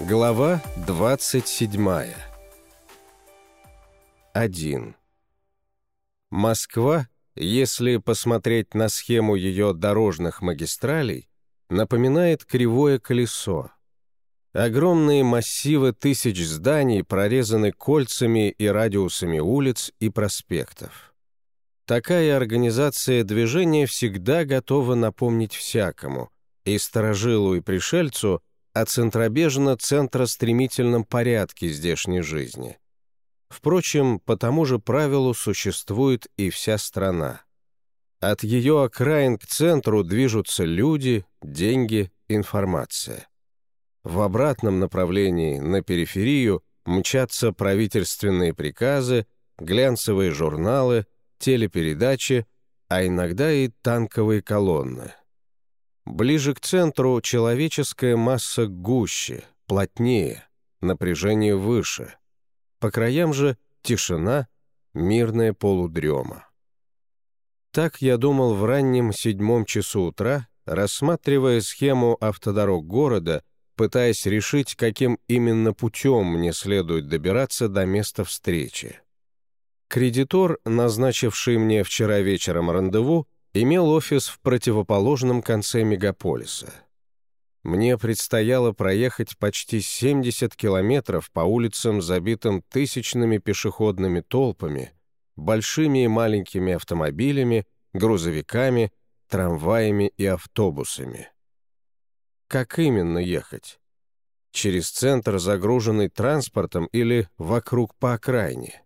Глава 27 1. Москва, если посмотреть на схему ее дорожных магистралей, напоминает кривое колесо. Огромные массивы тысяч зданий прорезаны кольцами и радиусами улиц и проспектов. Такая организация движения всегда готова напомнить всякому, и сторожилу и пришельцу – о центробежно-центростремительном порядке здешней жизни. Впрочем, по тому же правилу существует и вся страна. От ее окраин к центру движутся люди, деньги, информация. В обратном направлении, на периферию, мчатся правительственные приказы, глянцевые журналы, телепередачи, а иногда и танковые колонны. Ближе к центру человеческая масса гуще, плотнее, напряжение выше. По краям же тишина, мирная полудрема. Так я думал в раннем седьмом часу утра, рассматривая схему автодорог города, пытаясь решить, каким именно путем мне следует добираться до места встречи. Кредитор, назначивший мне вчера вечером рандеву, имел офис в противоположном конце мегаполиса. Мне предстояло проехать почти 70 километров по улицам, забитым тысячными пешеходными толпами, большими и маленькими автомобилями, грузовиками, трамваями и автобусами. Как именно ехать? Через центр, загруженный транспортом, или вокруг по окраине?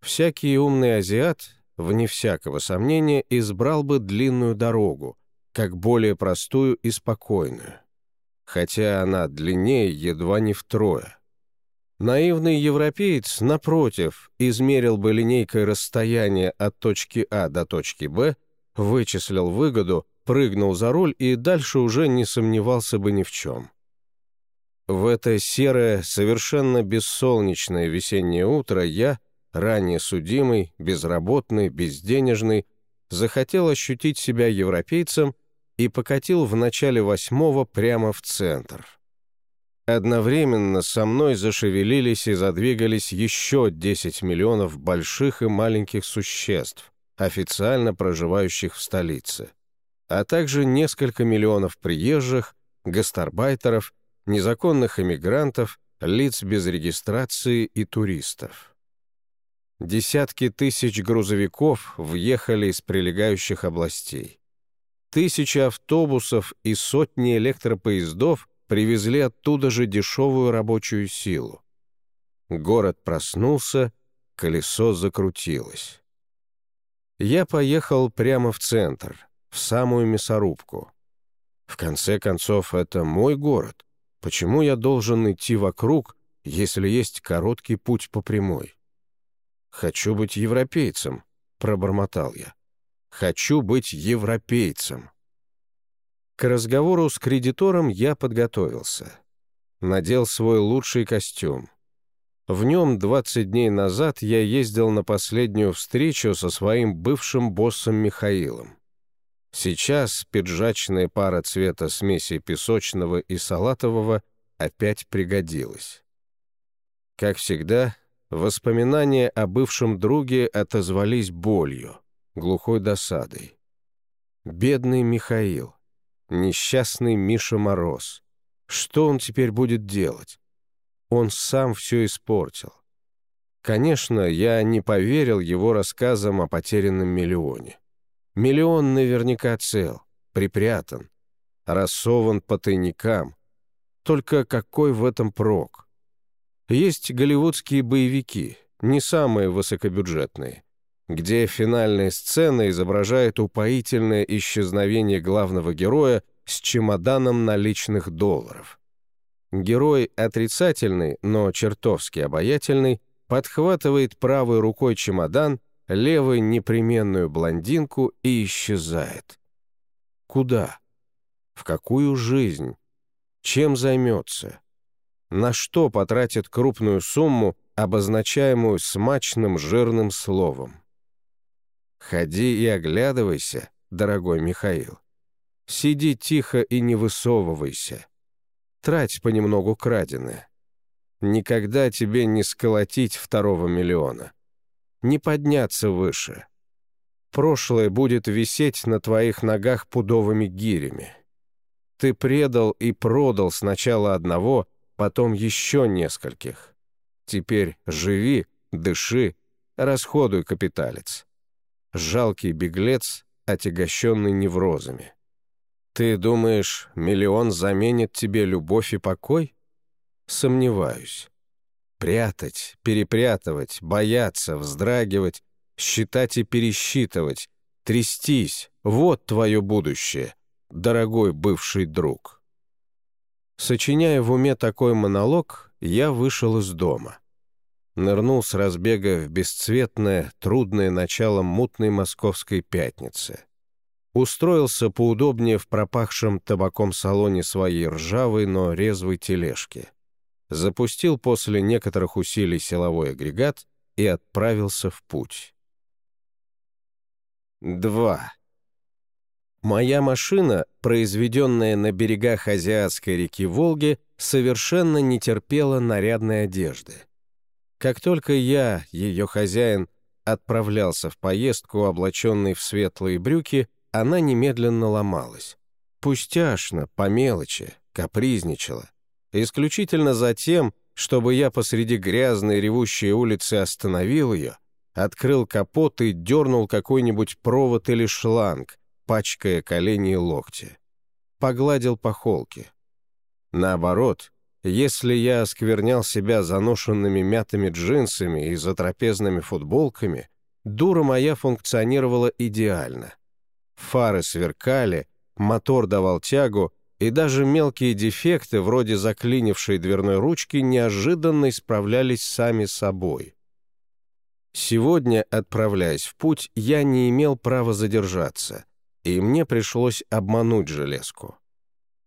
Всякий умный азиат вне всякого сомнения, избрал бы длинную дорогу, как более простую и спокойную. Хотя она длиннее едва не втрое. Наивный европеец, напротив, измерил бы линейкой расстояние от точки А до точки Б, вычислил выгоду, прыгнул за руль и дальше уже не сомневался бы ни в чем. В это серое, совершенно бессолнечное весеннее утро я, ранее судимый, безработный, безденежный, захотел ощутить себя европейцем и покатил в начале восьмого прямо в центр. Одновременно со мной зашевелились и задвигались еще 10 миллионов больших и маленьких существ, официально проживающих в столице, а также несколько миллионов приезжих, гастарбайтеров, незаконных иммигрантов, лиц без регистрации и туристов. Десятки тысяч грузовиков въехали из прилегающих областей. Тысячи автобусов и сотни электропоездов привезли оттуда же дешевую рабочую силу. Город проснулся, колесо закрутилось. Я поехал прямо в центр, в самую мясорубку. В конце концов, это мой город. Почему я должен идти вокруг, если есть короткий путь по прямой? «Хочу быть европейцем», — пробормотал я. «Хочу быть европейцем». К разговору с кредитором я подготовился. Надел свой лучший костюм. В нем 20 дней назад я ездил на последнюю встречу со своим бывшим боссом Михаилом. Сейчас пиджачная пара цвета смеси песочного и салатового опять пригодилась. Как всегда, Воспоминания о бывшем друге отозвались болью, глухой досадой. Бедный Михаил, несчастный Миша Мороз. Что он теперь будет делать? Он сам все испортил. Конечно, я не поверил его рассказам о потерянном миллионе. Миллион наверняка цел, припрятан, рассован по тайникам. Только какой в этом прок? Есть голливудские боевики, не самые высокобюджетные, где финальная сцена изображает упоительное исчезновение главного героя с чемоданом наличных долларов. Герой отрицательный, но чертовски обаятельный, подхватывает правой рукой чемодан, левой непременную блондинку и исчезает. Куда? В какую жизнь? Чем займется? На что потратит крупную сумму, обозначаемую смачным жирным словом. Ходи и оглядывайся, дорогой Михаил. Сиди тихо и не высовывайся. трать понемногу краденое. Никогда тебе не сколотить второго миллиона. Не подняться выше. Прошлое будет висеть на твоих ногах пудовыми гирями. Ты предал и продал сначала одного, потом еще нескольких. Теперь живи, дыши, расходуй капиталец. Жалкий беглец, отягощенный неврозами. Ты думаешь, миллион заменит тебе любовь и покой? Сомневаюсь. Прятать, перепрятывать, бояться, вздрагивать, считать и пересчитывать, трястись — вот твое будущее, дорогой бывший друг. Сочиняя в уме такой монолог, я вышел из дома. Нырнул с разбега в бесцветное, трудное начало мутной московской пятницы. Устроился поудобнее в пропахшем табаком салоне своей ржавой, но резвой тележки. Запустил после некоторых усилий силовой агрегат и отправился в путь. 2. Моя машина, произведенная на берегах азиатской реки Волги, совершенно не терпела нарядной одежды. Как только я, ее хозяин, отправлялся в поездку, облаченный в светлые брюки, она немедленно ломалась. Пустяшно, по мелочи, капризничала. Исключительно за тем, чтобы я посреди грязной ревущей улицы остановил ее, открыл капот и дернул какой-нибудь провод или шланг, пачкая колени и локти. Погладил по холке. Наоборот, если я осквернял себя заношенными мятыми джинсами и затрапезными футболками, дура моя функционировала идеально. Фары сверкали, мотор давал тягу, и даже мелкие дефекты, вроде заклинившей дверной ручки, неожиданно исправлялись сами собой. Сегодня, отправляясь в путь, я не имел права задержаться — и мне пришлось обмануть железку.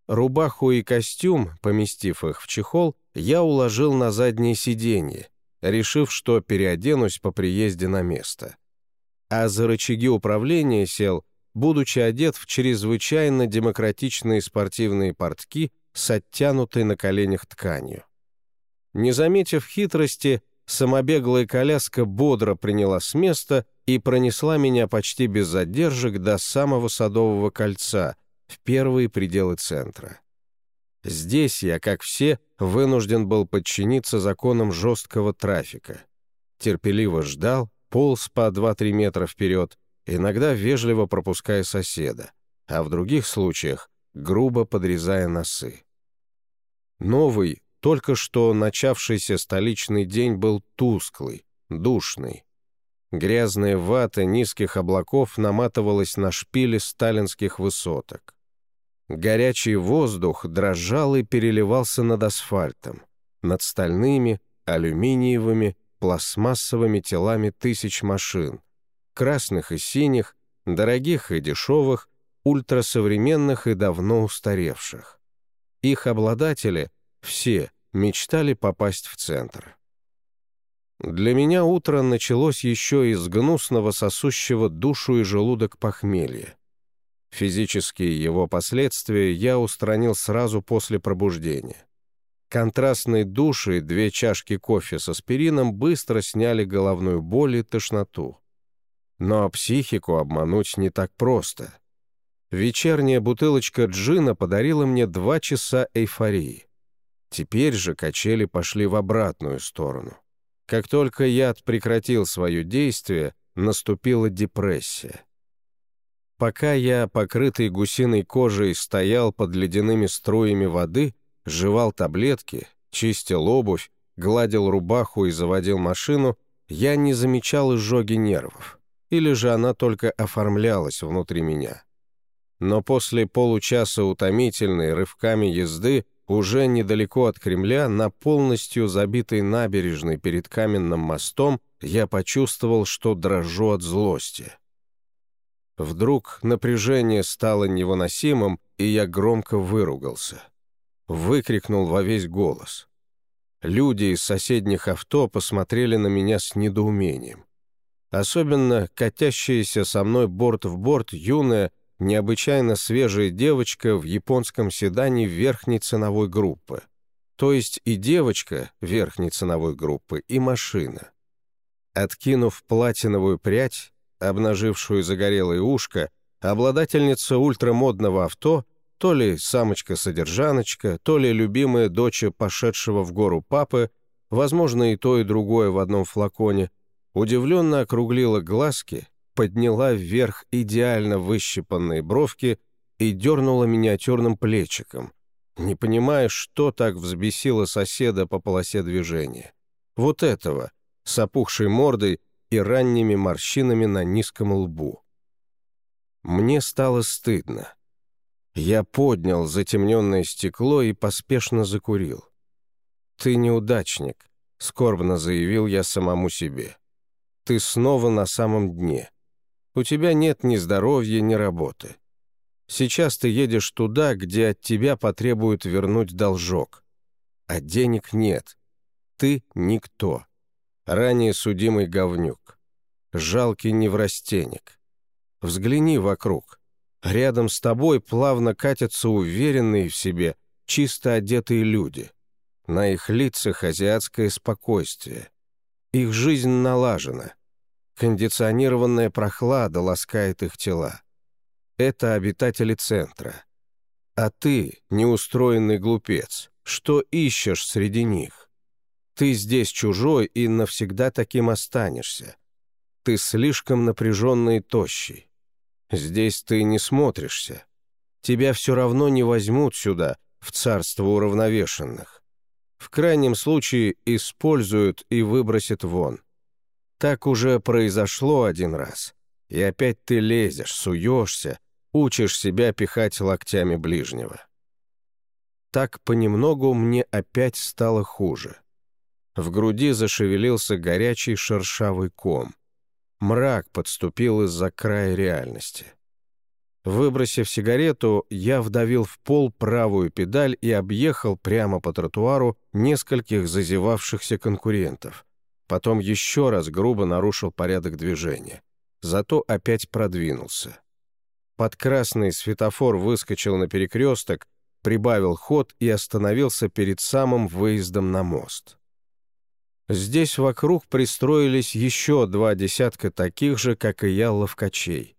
Рубаху и костюм, поместив их в чехол, я уложил на заднее сиденье, решив, что переоденусь по приезде на место. А за рычаги управления сел, будучи одет в чрезвычайно демократичные спортивные портки с оттянутой на коленях тканью. Не заметив хитрости, самобеглая коляска бодро приняла с места и пронесла меня почти без задержек до самого Садового кольца, в первые пределы центра. Здесь я, как все, вынужден был подчиниться законам жесткого трафика. Терпеливо ждал, полз по 2-3 метра вперед, иногда вежливо пропуская соседа, а в других случаях грубо подрезая носы. Новый, только что начавшийся столичный день был тусклый, душный. Грязная вата низких облаков наматывалась на шпили сталинских высоток. Горячий воздух дрожал и переливался над асфальтом, над стальными, алюминиевыми, пластмассовыми телами тысяч машин, красных и синих, дорогих и дешевых, ультрасовременных и давно устаревших. Их обладатели — все мечтали попасть в центр. Для меня утро началось еще из гнусного сосущего душу и желудок похмелья. Физические его последствия я устранил сразу после пробуждения. Контрастные души и две чашки кофе с аспирином быстро сняли головную боль и тошноту. Но психику обмануть не так просто. Вечерняя бутылочка джина подарила мне два часа эйфории. Теперь же качели пошли в обратную сторону. Как только яд прекратил свое действие, наступила депрессия. Пока я, покрытый гусиной кожей, стоял под ледяными струями воды, жевал таблетки, чистил обувь, гладил рубаху и заводил машину, я не замечал изжоги нервов. Или же она только оформлялась внутри меня. Но после получаса утомительной рывками езды уже недалеко от Кремля, на полностью забитой набережной перед каменным мостом, я почувствовал, что дрожу от злости. Вдруг напряжение стало невыносимым, и я громко выругался. Выкрикнул во весь голос. Люди из соседних авто посмотрели на меня с недоумением. Особенно катящаяся со мной борт в борт юная, необычайно свежая девочка в японском седане верхней ценовой группы. То есть и девочка верхней ценовой группы, и машина. Откинув платиновую прядь, обнажившую загорелое ушко, обладательница ультрамодного авто, то ли самочка-содержаночка, то ли любимая дочь пошедшего в гору папы, возможно, и то, и другое в одном флаконе, удивленно округлила глазки, подняла вверх идеально выщипанные бровки и дернула миниатюрным плечиком, не понимая, что так взбесило соседа по полосе движения. Вот этого, с опухшей мордой и ранними морщинами на низком лбу. Мне стало стыдно. Я поднял затемненное стекло и поспешно закурил. «Ты неудачник», — скорбно заявил я самому себе. «Ты снова на самом дне. У тебя нет ни здоровья, ни работы. Сейчас ты едешь туда, где от тебя потребуют вернуть должок. А денег нет. Ты никто. Ранее судимый говнюк. Жалкий неврастенник. Взгляни вокруг. Рядом с тобой плавно катятся уверенные в себе, чисто одетые люди. На их лицах азиатское спокойствие. Их жизнь налажена. Кондиционированная прохлада ласкает их тела это обитатели центра. А ты, неустроенный глупец, что ищешь среди них? Ты здесь чужой и навсегда таким останешься. Ты слишком напряженный и тощий. Здесь ты не смотришься. Тебя все равно не возьмут сюда, в царство уравновешенных. В крайнем случае используют и выбросят вон. Так уже произошло один раз. И опять ты лезешь, суешься, учишь себя пихать локтями ближнего. Так понемногу мне опять стало хуже. В груди зашевелился горячий шершавый ком. Мрак подступил из-за края реальности. Выбросив сигарету, я вдавил в пол правую педаль и объехал прямо по тротуару нескольких зазевавшихся конкурентов. Потом еще раз грубо нарушил порядок движения. Зато опять продвинулся. Под красный светофор выскочил на перекресток, прибавил ход и остановился перед самым выездом на мост. Здесь вокруг пристроились еще два десятка таких же, как и я, ловкачей.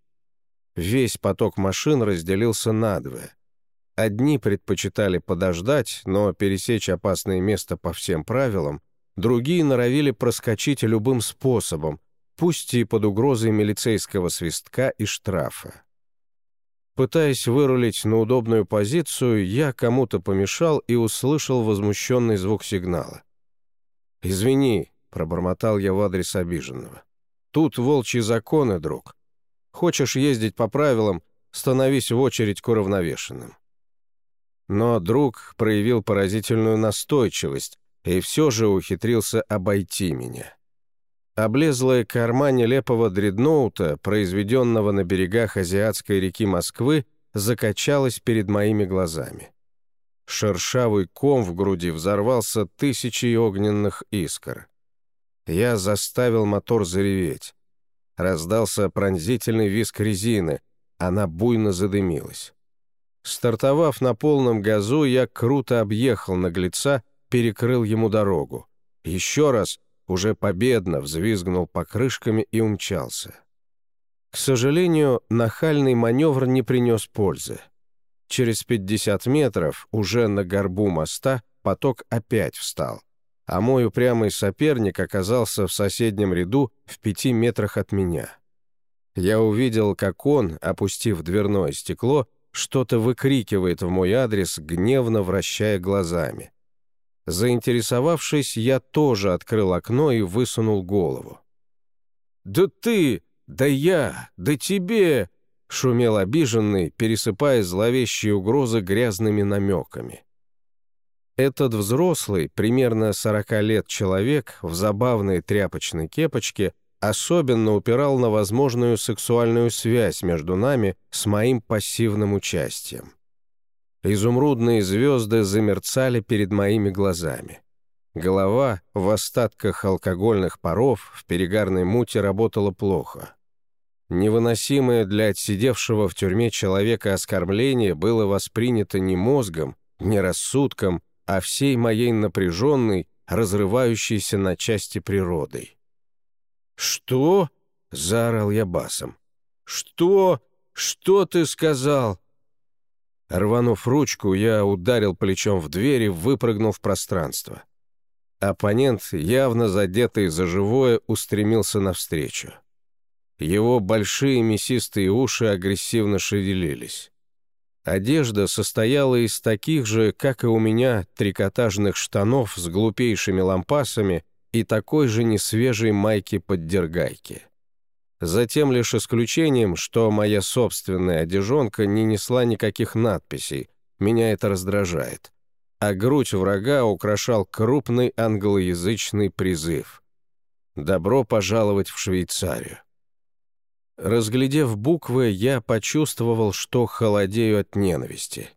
Весь поток машин разделился надвое. Одни предпочитали подождать, но пересечь опасное место по всем правилам, другие норовили проскочить любым способом, пусть и под угрозой милицейского свистка и штрафа. Пытаясь вырулить на удобную позицию, я кому-то помешал и услышал возмущенный звук сигнала. «Извини», — пробормотал я в адрес обиженного. «Тут волчьи законы, друг. Хочешь ездить по правилам, становись в очередь к уравновешенным». Но друг проявил поразительную настойчивость и все же ухитрился обойти меня. Облезлая корма нелепого дредноута, произведенного на берегах азиатской реки Москвы, закачалась перед моими глазами. Шершавый ком в груди взорвался тысячей огненных искр. Я заставил мотор зареветь. Раздался пронзительный виск резины, она буйно задымилась. Стартовав на полном газу, я круто объехал наглеца, перекрыл ему дорогу. Еще раз — уже победно взвизгнул покрышками и умчался. К сожалению, нахальный маневр не принес пользы. Через 50 метров, уже на горбу моста, поток опять встал, а мой упрямый соперник оказался в соседнем ряду в пяти метрах от меня. Я увидел, как он, опустив дверное стекло, что-то выкрикивает в мой адрес, гневно вращая глазами. Заинтересовавшись, я тоже открыл окно и высунул голову. «Да ты! Да я! Да тебе!» — шумел обиженный, пересыпая зловещие угрозы грязными намеками. Этот взрослый, примерно сорока лет человек, в забавной тряпочной кепочке, особенно упирал на возможную сексуальную связь между нами с моим пассивным участием. Изумрудные звезды замерцали перед моими глазами. Голова в остатках алкогольных паров в перегарной муте работала плохо. Невыносимое для отсидевшего в тюрьме человека оскорбление было воспринято не мозгом, не рассудком, а всей моей напряженной, разрывающейся на части природой. «Что?» — заорал я басом. «Что? Что ты сказал?» Рванув ручку, я ударил плечом в дверь и выпрыгнул в пространство. Оппонент, явно задетый за живое, устремился навстречу. Его большие мясистые уши агрессивно шевелились. Одежда состояла из таких же, как и у меня, трикотажных штанов с глупейшими лампасами и такой же несвежей майки-поддергайки. За тем лишь исключением, что моя собственная одежонка не несла никаких надписей, меня это раздражает. А грудь врага украшал крупный англоязычный призыв. «Добро пожаловать в Швейцарию». Разглядев буквы, я почувствовал, что холодею от ненависти.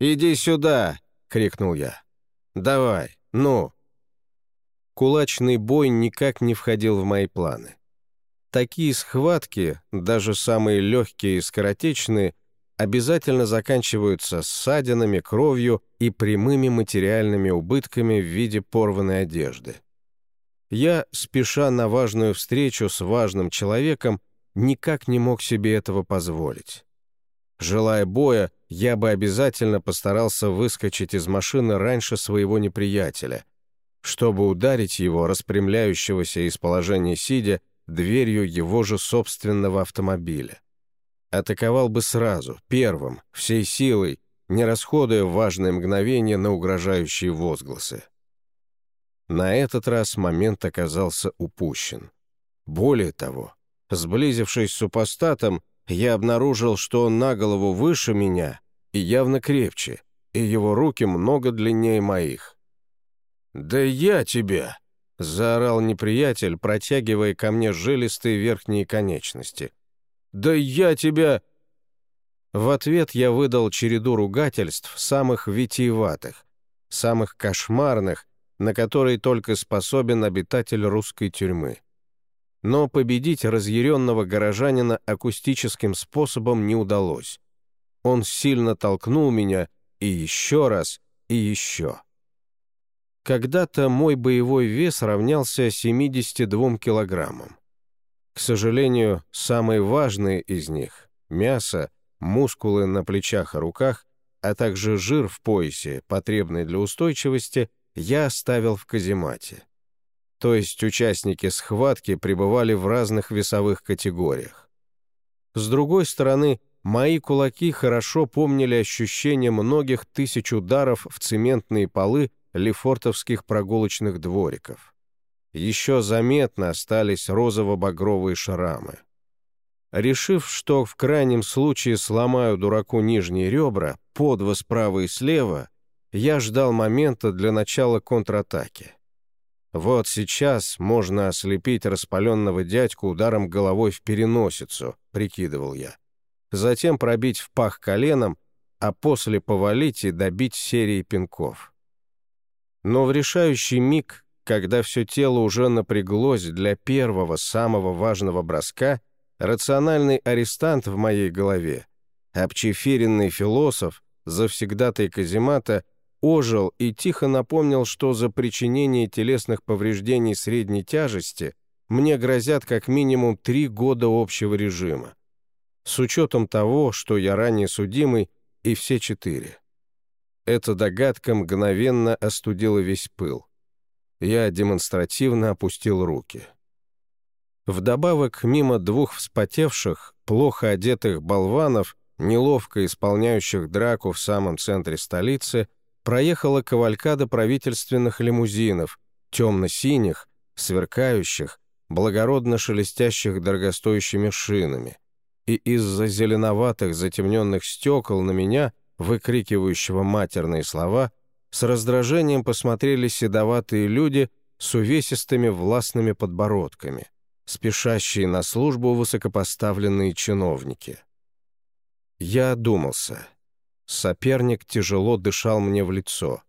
«Иди сюда!» — крикнул я. «Давай, ну!» Кулачный бой никак не входил в мои планы. Такие схватки, даже самые легкие и скоротечные, обязательно заканчиваются ссадинами, кровью и прямыми материальными убытками в виде порванной одежды. Я, спеша на важную встречу с важным человеком, никак не мог себе этого позволить. Желая боя, я бы обязательно постарался выскочить из машины раньше своего неприятеля, чтобы ударить его, распрямляющегося из положения сидя, дверью его же собственного автомобиля. Атаковал бы сразу, первым, всей силой, не расходуя важные мгновения на угрожающие возгласы. На этот раз момент оказался упущен. Более того, сблизившись с супостатом, я обнаружил, что он на голову выше меня и явно крепче, и его руки много длиннее моих. «Да я тебя!» — заорал неприятель, протягивая ко мне жилистые верхние конечности. «Да я тебя...» В ответ я выдал череду ругательств самых витиеватых, самых кошмарных, на которые только способен обитатель русской тюрьмы. Но победить разъяренного горожанина акустическим способом не удалось. Он сильно толкнул меня и еще раз, и еще. Когда-то мой боевой вес равнялся 72 килограммам. К сожалению, самые важные из них – мясо, мускулы на плечах и руках, а также жир в поясе, потребный для устойчивости, я оставил в каземате. То есть участники схватки пребывали в разных весовых категориях. С другой стороны, мои кулаки хорошо помнили ощущение многих тысяч ударов в цементные полы лефортовских прогулочных двориков. Еще заметно остались розово-багровые шрамы. Решив, что в крайнем случае сломаю дураку нижние ребра, по справа и слева, я ждал момента для начала контратаки. Вот сейчас можно ослепить распаленного дядьку ударом головой в переносицу, прикидывал я. Затем пробить в пах коленом, а после повалить и добить серией пинков. Но в решающий миг, когда все тело уже напряглось для первого, самого важного броска, рациональный арестант в моей голове, обчефиренный философ, завсегдатай каземата, ожил и тихо напомнил, что за причинение телесных повреждений средней тяжести мне грозят как минимум три года общего режима. С учетом того, что я ранее судимый, и все четыре. Эта догадка мгновенно остудила весь пыл. Я демонстративно опустил руки. Вдобавок, мимо двух вспотевших, плохо одетых болванов, неловко исполняющих драку в самом центре столицы, проехала кавалькада правительственных лимузинов, темно-синих, сверкающих, благородно шелестящих дорогостоящими шинами. И из-за зеленоватых затемненных стекол на меня — выкрикивающего матерные слова, с раздражением посмотрели седоватые люди с увесистыми властными подбородками, спешащие на службу высокопоставленные чиновники. Я одумался. Соперник тяжело дышал мне в лицо.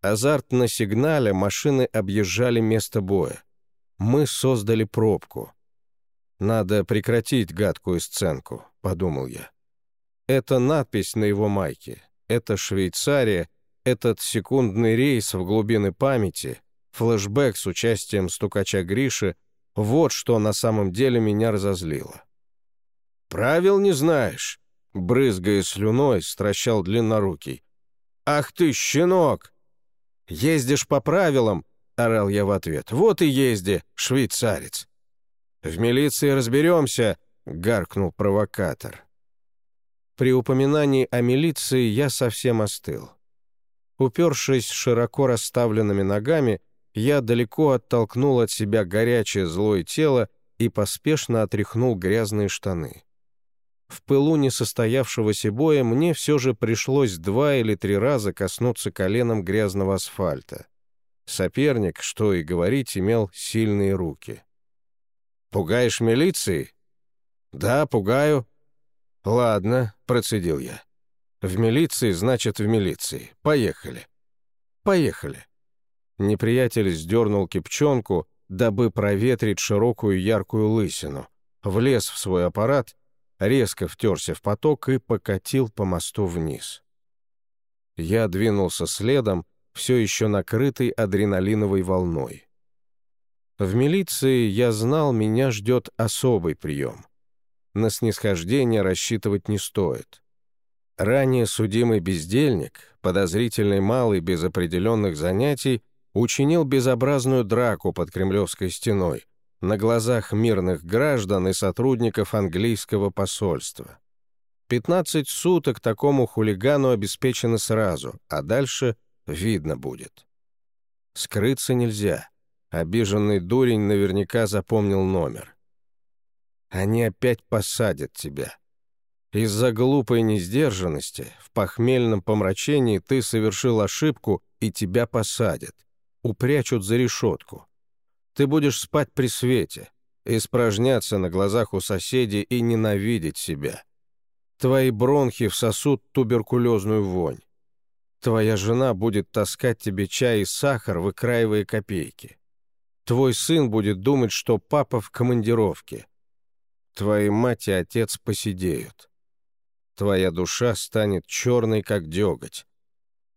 Азарт на сигнале машины объезжали место боя. Мы создали пробку. «Надо прекратить гадкую сценку», — подумал я. Это надпись на его майке. Это Швейцария, этот секундный рейс в глубины памяти, флешбэк с участием стукача Гриши — вот что на самом деле меня разозлило. «Правил не знаешь», — брызгая слюной, стращал длиннорукий. «Ах ты, щенок!» «Ездишь по правилам», — орал я в ответ. «Вот и езди, швейцарец». «В милиции разберемся», — гаркнул провокатор. При упоминании о милиции я совсем остыл. Упершись широко расставленными ногами, я далеко оттолкнул от себя горячее злое тело и поспешно отряхнул грязные штаны. В пылу несостоявшегося боя мне все же пришлось два или три раза коснуться коленом грязного асфальта. Соперник, что и говорить, имел сильные руки. «Пугаешь милиции?» «Да, пугаю». «Ладно», — процедил я. «В милиции, значит, в милиции. Поехали». «Поехали». Неприятель сдернул кипчонку, дабы проветрить широкую яркую лысину, влез в свой аппарат резко втерся в поток и покатил по мосту вниз. Я двинулся следом, все еще накрытый адреналиновой волной. В милиции я знал, меня ждет особый прием. На снисхождение рассчитывать не стоит. Ранее судимый бездельник, подозрительный малый без определенных занятий, учинил безобразную драку под Кремлевской стеной, на глазах мирных граждан и сотрудников английского посольства. 15 суток такому хулигану обеспечено сразу, а дальше видно будет. Скрыться нельзя. Обиженный дурень наверняка запомнил номер. Они опять посадят тебя. Из-за глупой несдержанности, в похмельном помрачении ты совершил ошибку, и тебя посадят. Упрячут за решетку. Ты будешь спать при свете, испражняться на глазах у соседей и ненавидеть себя. Твои бронхи всосут туберкулезную вонь. Твоя жена будет таскать тебе чай и сахар, выкраивая копейки. Твой сын будет думать, что папа в командировке. Твои мать и отец посидеют. Твоя душа станет черной, как деготь.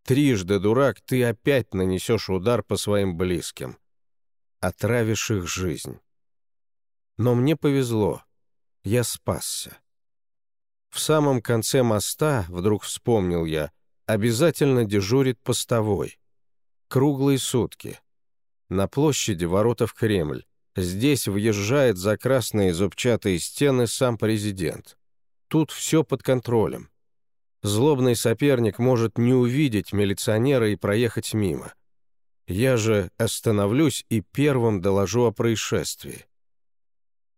Трижды, дурак, ты опять нанесешь удар по своим близким отравишь их жизнь. Но мне повезло. Я спасся. В самом конце моста, вдруг вспомнил я, обязательно дежурит постовой. Круглые сутки. На площади ворота в Кремль. Здесь въезжает за красные зубчатые стены сам президент. Тут все под контролем. Злобный соперник может не увидеть милиционера и проехать мимо. Я же остановлюсь и первым доложу о происшествии.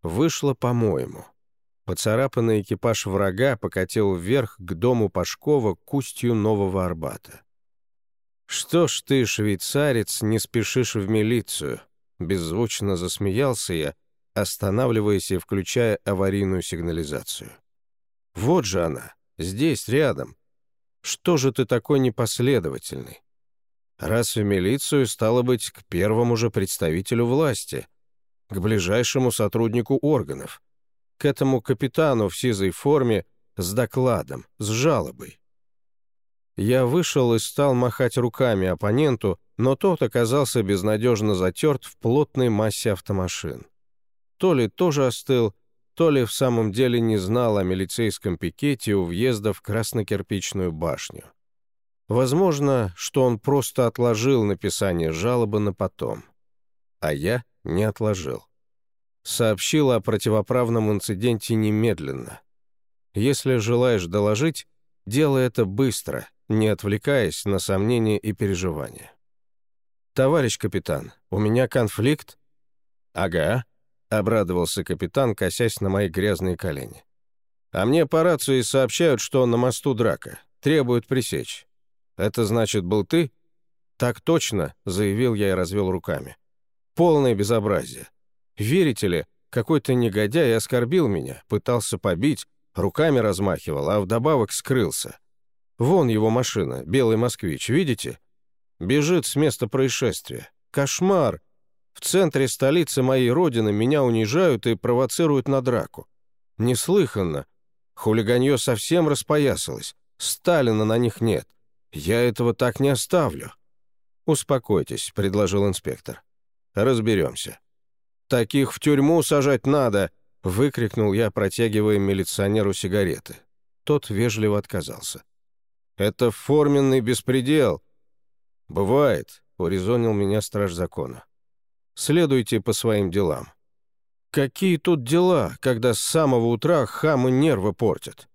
Вышло, по-моему. Поцарапанный экипаж врага покатил вверх к дому Пашкова к устью Нового Арбата. «Что ж ты, швейцарец, не спешишь в милицию?» Беззвучно засмеялся я, останавливаясь и включая аварийную сигнализацию. «Вот же она, здесь, рядом. Что же ты такой непоследовательный? Раз в милицию, стало быть, к первому же представителю власти, к ближайшему сотруднику органов, к этому капитану в сизой форме с докладом, с жалобой. Я вышел и стал махать руками оппоненту, но тот оказался безнадежно затерт в плотной массе автомашин. То ли тоже остыл, то ли в самом деле не знал о милицейском пикете у въезда в краснокирпичную башню. Возможно, что он просто отложил написание жалобы на потом. А я не отложил. Сообщил о противоправном инциденте немедленно. Если желаешь доложить, делай это быстро, не отвлекаясь на сомнения и переживания. «Товарищ капитан, у меня конфликт?» «Ага», — обрадовался капитан, косясь на мои грязные колени. «А мне по рации сообщают, что на мосту драка. Требуют пресечь. «Это значит, был ты?» «Так точно», — заявил я и развел руками. «Полное безобразие. Верите ли, какой-то негодяй оскорбил меня, пытался побить, руками размахивал, а вдобавок скрылся. Вон его машина, белый москвич, видите? Бежит с места происшествия. Кошмар! В центре столицы моей родины меня унижают и провоцируют на драку. Неслыханно. Хулиганье совсем распоясалось. Сталина на них нет. Я этого так не оставлю». «Успокойтесь», — предложил инспектор. «Разберемся». «Таких в тюрьму сажать надо!» — выкрикнул я, протягивая милиционеру сигареты. Тот вежливо отказался. «Это форменный беспредел!» «Бывает», — урезонил меня страж закона. «Следуйте по своим делам». «Какие тут дела, когда с самого утра хамы нервы портят?»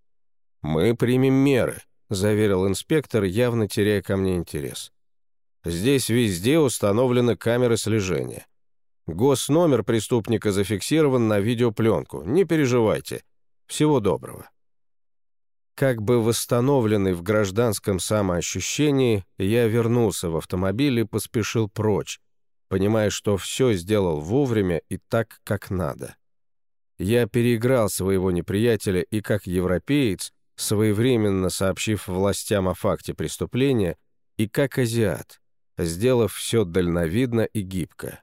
«Мы примем меры», — заверил инспектор, явно теряя ко мне интерес. «Здесь везде установлены камеры слежения. Госномер преступника зафиксирован на видеопленку. Не переживайте. Всего доброго». Как бы восстановленный в гражданском самоощущении, я вернулся в автомобиль и поспешил прочь, понимая, что все сделал вовремя и так, как надо. Я переиграл своего неприятеля и, как европеец, своевременно сообщив властям о факте преступления, и как азиат, сделав все дальновидно и гибко.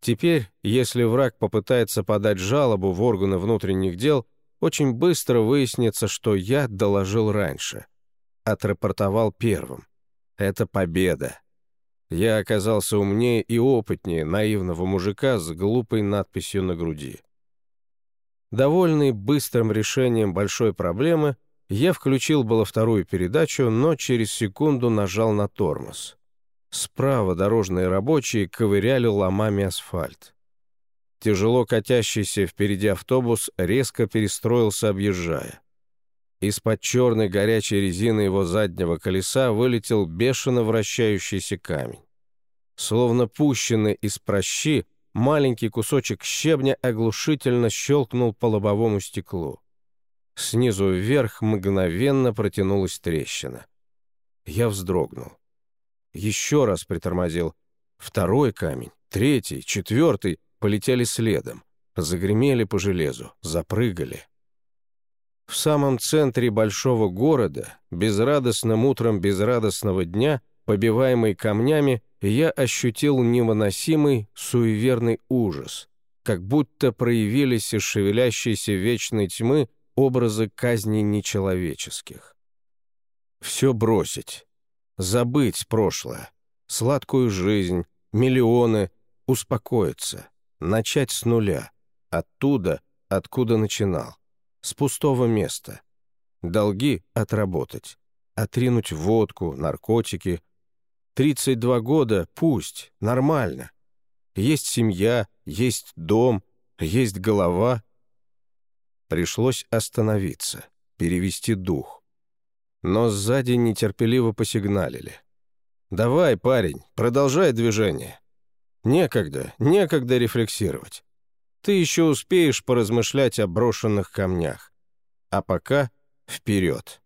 Теперь, если враг попытается подать жалобу в органы внутренних дел – очень быстро выяснится, что я доложил раньше. Отрапортовал первым. Это победа. Я оказался умнее и опытнее наивного мужика с глупой надписью на груди. Довольный быстрым решением большой проблемы, я включил было вторую передачу, но через секунду нажал на тормоз. Справа дорожные рабочие ковыряли ломами асфальт. Тяжело катящийся впереди автобус резко перестроился, объезжая. Из-под черной горячей резины его заднего колеса вылетел бешено вращающийся камень. Словно пущенный из прощи, маленький кусочек щебня оглушительно щелкнул по лобовому стеклу. Снизу вверх мгновенно протянулась трещина. Я вздрогнул. Еще раз притормозил. Второй камень, третий, четвертый — полетели следом, загремели по железу, запрыгали. В самом центре большого города, безрадостным утром безрадостного дня, побиваемый камнями, я ощутил невыносимый, суеверный ужас, как будто проявились из шевелящейся вечной тьмы образы казней нечеловеческих. Все бросить, забыть прошлое, сладкую жизнь, миллионы, успокоиться — Начать с нуля. Оттуда, откуда начинал. С пустого места. Долги отработать. Отринуть водку, наркотики. 32 года, пусть, нормально. Есть семья, есть дом, есть голова. Пришлось остановиться, перевести дух. Но сзади нетерпеливо посигналили. «Давай, парень, продолжай движение». Некогда, некогда рефлексировать. Ты еще успеешь поразмышлять о брошенных камнях. А пока вперед.